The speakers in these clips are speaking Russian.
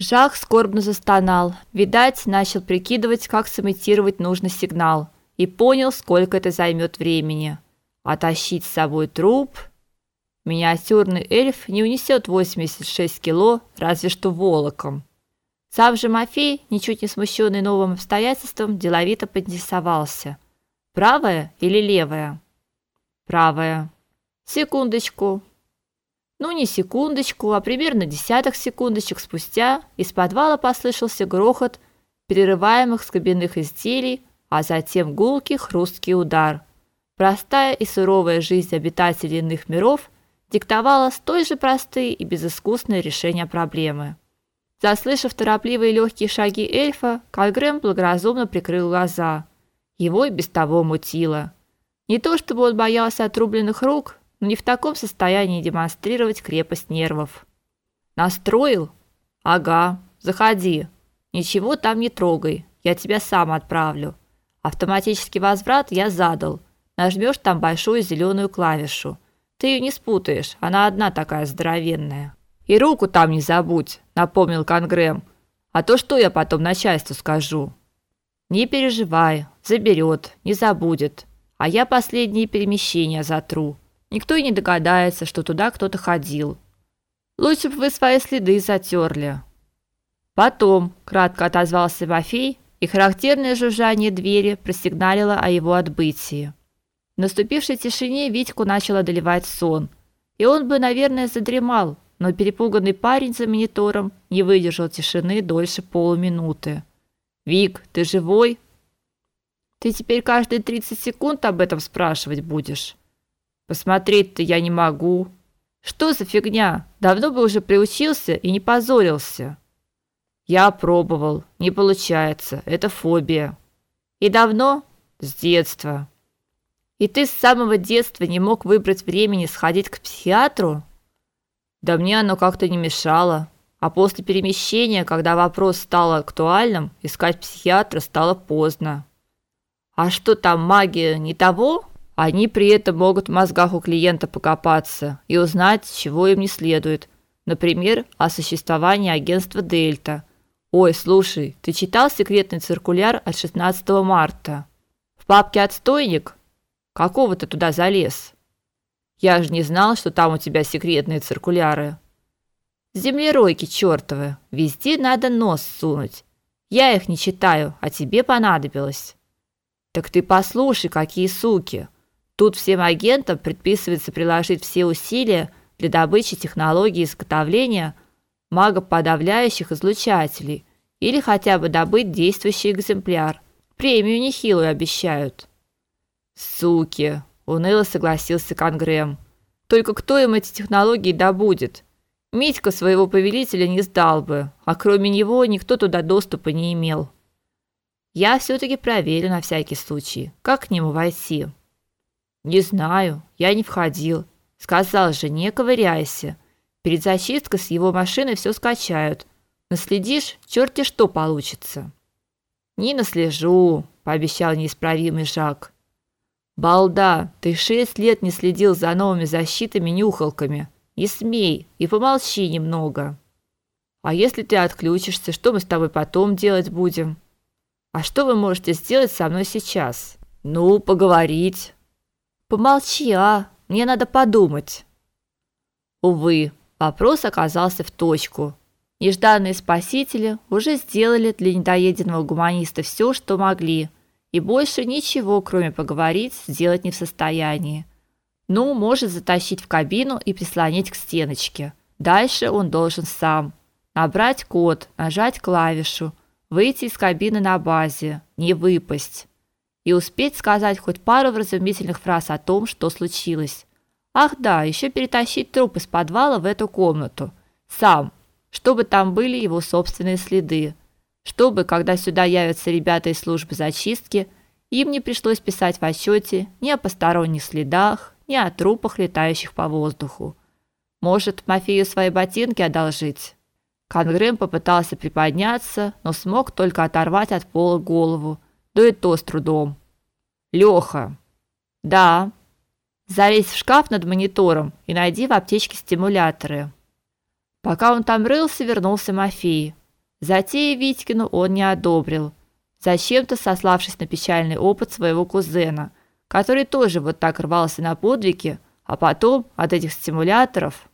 Жак скорбно застонал. Видать, начал прикидывать, как сымитировать нужный сигнал, и понял, сколько это займет времени. А тащить с собой труп миниатюрный эльф не унесет 86 кило, разве что волоком. Сам же Мафей, ничуть не смущенный новым обстоятельством, деловито поинтересовался: "Правая или левая?" "Правая". "Секундочку", ну, не секундочку, а примерно десяток секундочек спустя из подвала послышался грохот перерываемых скобяных изделий, а затем гулкий хрусткий удар. Простая и суровая жизнь обитателей иных миров диктовала столь же простые и безыскусные решения проблемы. Заслышав торопливые легкие шаги эльфа, Кальгрэм благоразумно прикрыл глаза. Его и без того мутило. Не то чтобы он боялся отрубленных рук, но не в таком состоянии демонстрировать крепость нервов. Настроил? Ага, заходи. Ничего там не трогай, я тебя сам отправлю. Автоматический возврат я задал. Нажмешь там большую зеленую клавишу. Ты ее не спутаешь, она одна такая здоровенная. И руку там не забудь, напомнил Конгрэм. А то что я потом начальству скажу? Не переживай, заберет, не забудет. А я последние перемещения затру. Никто и не догадается, что туда кто-то ходил. Лучше бы вы свои следы затерли. Потом кратко отозвался Мафей, и характерное жужжание двери просигналило о его отбытии. В наступившей тишине Витьку начал одолевать сон, и он бы, наверное, задремал, но перепуганный парень за монитором не выдержал тишины дольше полуминуты. Вик, ты живой? Ты теперь каждые 30 секунд об этом спрашивать будешь. Посмотреть-то я не могу. Что за фигня? Давно бы уже приучился и не позорился. Я пробовал, не получается. Это фобия. И давно? С детства. И ты с самого детства не мог выбрать времени сходить к психиатру? Да мне оно как-то не мешало. А после перемещения, когда вопрос стал актуальным, искать психиатра стало поздно. А что там магия не того? Они при этом могут в мозгах у клиента покопаться и узнать, чего им не следует. Например, о существовании агентства Дельта. Ой, слушай, ты читал секретный циркуляр от 16 марта? В папке Отстойник? Какого ты туда залез? Я же не знал, что там у тебя секретные циркуляры. Землеройки чёртовы, везде надо нос сунуть. Я их не читаю, а тебе понадобилось. Так ты послушай, какие суки. Тут всем агентам предписывается приложить все усилия для добычи технологии изготовления магоподавляющих излучателей или хотя бы добыть действующий экземпляр. Премию нехилую обещают. Суки, уныло согласился Конгрэм. Только кто им эти технологии добудет? Митька своего повелителя не сдал бы, а кроме него никто туда доступа не имел. Я все таки проверю на всякий случай, как к нему войти. Не знаю, я не входил. Сказал же, не ковыряйся. Перед зачисткой с его машины все скачают. Наследишь, черти что получится. Не наслежу, пообещал неисправимый Жак. Балда, ты шесть лет не следил за новыми защитами-нюхалками. Не смей и помолчи немного. А если ты отключишься, что мы с тобой потом делать будем? А что вы можете сделать со мной сейчас? Ну, поговорить. Помолчи, а, мне надо подумать. Увы, вопрос оказался в точку. Нежданные спасители уже сделали для недоеденного гуманиста все, что могли, и больше ничего, кроме поговорить, сделать не в состоянии. Ну, может затащить в кабину и прислонить к стеночке. Дальше он должен сам набрать код, нажать клавишу, выйти из кабины на базе, не выпасть и успеть сказать хоть пару вразумительных фраз о том, что случилось. Ах да, еще перетащить труп из подвала в эту комнату. Сам, чтобы там были его собственные следы. Чтобы, когда сюда явятся ребята из службы зачистки, им не пришлось писать в отчете ни о посторонних следах, ни о трупах, летающих по воздуху. Может, Мафию свои ботинки одолжить? Конгрэм попытался приподняться, но смог только оторвать от пола голову да и то с трудом. Леха. Да. Залезь в шкаф над монитором и найди в аптечке стимуляторы. Пока он там рылся, вернулся Мафей. Затея Витькину он не одобрил, зачем-то сославшись на печальный опыт своего кузена, который тоже вот так рвался на подвиги, а потом от этих стимуляторов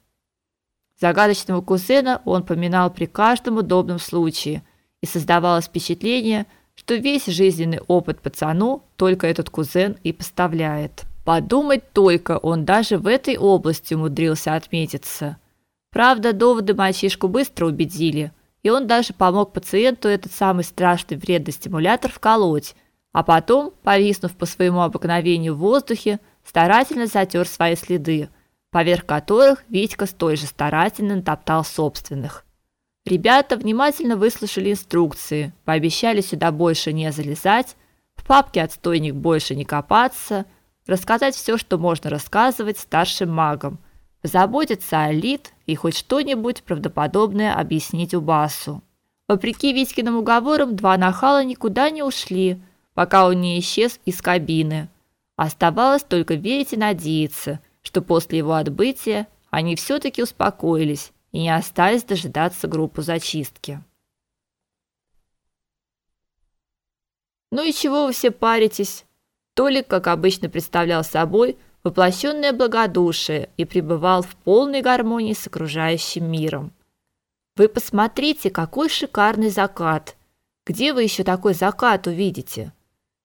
загадочного кузена он поминал при каждом удобном случае, и создавалось впечатление, что весь жизненный опыт пацану только этот кузен и поставляет. Подумать только, он даже в этой области умудрился отметиться. Правда, доводы мальчишку быстро убедили, и он даже помог пациенту этот самый страшный вредный стимулятор вколоть, а потом, повиснув по своему обыкновению в воздухе, старательно затер свои следы, поверх которых Витька столь же старательно натоптал собственных. Ребята внимательно выслушали инструкции, пообещали сюда больше не залезать, в папке отстойник больше не копаться, рассказать все, что можно рассказывать старшим магам, заботиться о Лид и хоть что-нибудь правдоподобное объяснить Убасу. Вопреки Витькиным уговорам, два нахала никуда не ушли, пока он не исчез из кабины. Оставалось только верить и надеяться, что после его отбытия они все таки успокоились и не остались дожидаться группу зачистки. Ну и чего вы все паритесь? Толик, как обычно, представлял собой воплощенное благодушие и пребывал в полной гармонии с окружающим миром. Вы посмотрите, какой шикарный закат. Где вы еще такой закат увидите?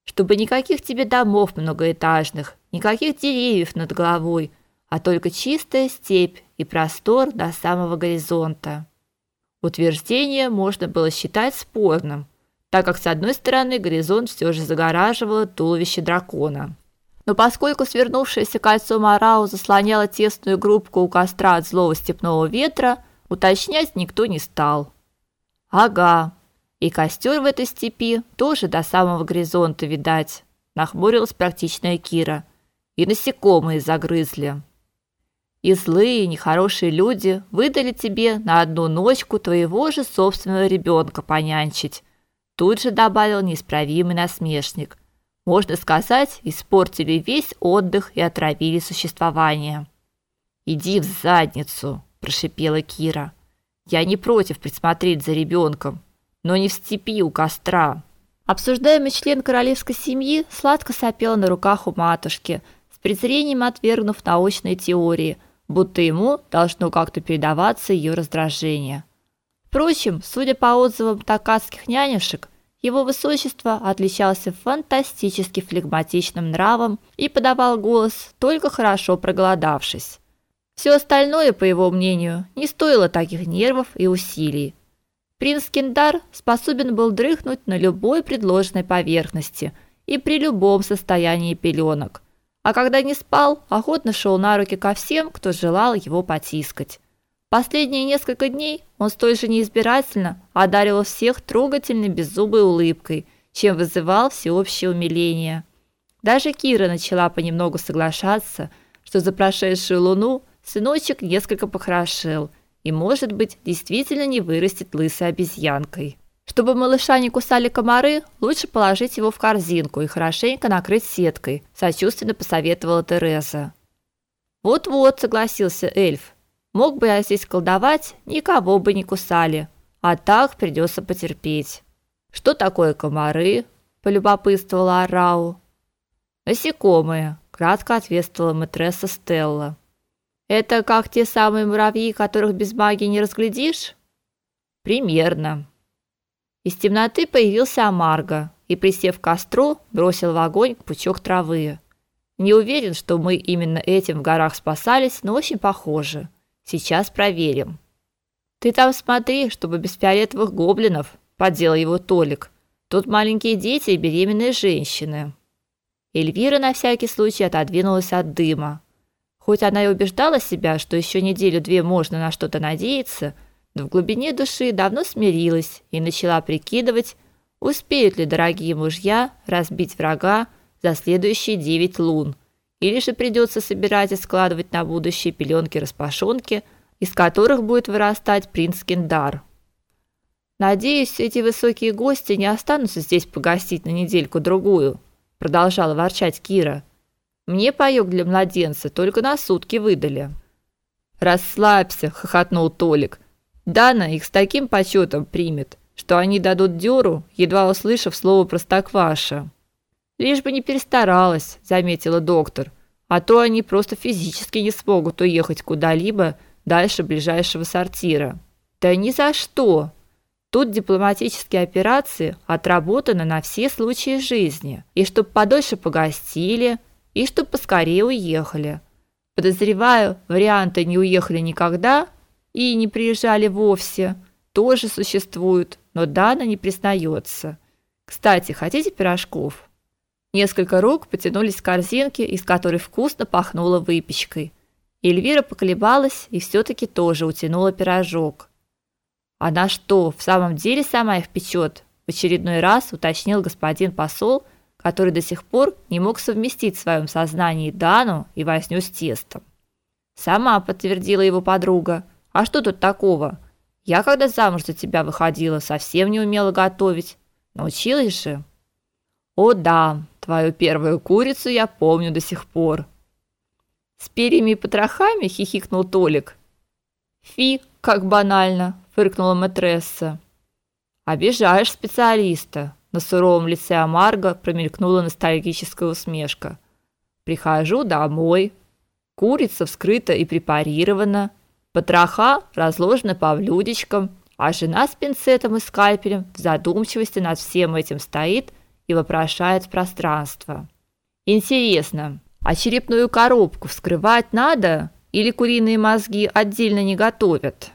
Чтобы никаких тебе домов многоэтажных, никаких деревьев над головой, а только чистая степь и простор до самого горизонта. Утверждение можно было считать спорным, так как с одной стороны горизонт все же загораживало туловище дракона. Но поскольку свернувшееся кольцо Марау заслоняло тесную группку у костра от злого степного ветра, уточнять никто не стал. Ага. И костер в этой степи тоже до самого горизонта видать, нахмурилась практичная Кира. И насекомые загрызли. И злые, нехорошие люди выдали тебе на одну ночку твоего же собственного ребенка понянчить. Тут же добавил неисправимый насмешник можно сказать, испортили весь отдых и отравили существование. Иди в задницу, прошипела Кира. Я не против присмотреть за ребенком, но не в степи у костра. Обсуждаемый член королевской семьи сладко сопел на руках у матушки, с презрением отвергнув научные теории, будто ему должно как-то передаваться ее раздражение. Впрочем, судя по отзывам такатских нянюшек, его высочество отличался фантастически флегматичным нравом и подавал голос только хорошо проголодавшись. Все остальное, по его мнению, не стоило таких нервов и усилий. Принц Киндар способен был дрыхнуть на любой предложенной поверхности и при любом состоянии пеленок, а когда не спал, охотно шел на руки ко всем, кто желал его потискать. Последние несколько дней он столь же неизбирательно одаривал всех трогательной беззубой улыбкой, чем вызывал всеобщее умиление. Даже Кира начала понемногу соглашаться, что за прошедшую луну сыночек несколько похорошел и, может быть, действительно не вырастет лысой обезьянкой. Чтобы малыша не кусали комары, лучше положить его в корзинку и хорошенько накрыть сеткой, сочувственно посоветовала Тереза. Вот-вот, согласился эльф. Мог бы я здесь колдовать, никого бы не кусали, а так придется потерпеть. Что такое комары? полюбопытствовала Арау. Насекомые, кратко ответствовала матресса Стелла. Это как те самые муравьи, которых без магии не разглядишь? Примерно. Из темноты появился Амарго и, присев к костру, бросил в огонь пучок травы. Не уверен, что мы именно этим в горах спасались, но очень похоже. Сейчас проверим. Ты там смотри, чтобы без фиолетовых гоблинов, поддел его Толик. Тут маленькие дети и беременные женщины. Эльвира на всякий случай отодвинулась от дыма. Хоть она и убеждала себя, что еще неделю-две можно на что-то надеяться, но в глубине души давно смирилась и начала прикидывать, успеют ли дорогие мужья разбить врага за следующие девять лун или же придется собирать и складывать на будущее пеленки-распашонки, из которых будет вырастать принц Киндар. Надеюсь, эти высокие гости не останутся здесь погостить на недельку-другую, продолжала ворчать Кира. Мне паёк для младенца только на сутки выдали. Расслабься, хохотнул Толик. Дана их с таким почетом примет, что они дадут дёру, едва услышав слово простокваша. Лишь бы не перестаралась, заметила доктор. А то они просто физически не смогут уехать куда-либо дальше ближайшего сортира. Да ни за что. Тут дипломатические операции отработаны на все случаи жизни, и чтоб подольше погостили, и чтоб поскорее уехали. Подозреваю, варианты не уехали никогда и не приезжали вовсе тоже существуют, но Дана не признается. Кстати, хотите пирожков? Несколько рук потянулись к корзинке, из которой вкусно пахнуло выпечкой. Эльвира поколебалась и все таки тоже утянула пирожок. Она что, в самом деле сама их печет? В очередной раз уточнил господин посол, который до сих пор не мог совместить в своем сознании Дану и возню с тестом. Сама подтвердила его подруга. А что тут такого? Я когда замуж за тебя выходила, совсем не умела готовить. Научилась же. О да, твою первую курицу я помню до сих пор. С перьями и потрохами хихикнул Толик. Фи, как банально, фыркнула матресса. Обижаешь специалиста. На суровом лице Амарго промелькнула ностальгическая усмешка. Прихожу домой. Курица вскрыта и препарирована, потроха разложены по блюдечкам, а жена с пинцетом и скальпелем в задумчивости над всем этим стоит и вопрошает в пространство. Интересно, а черепную коробку вскрывать надо или куриные мозги отдельно не готовят?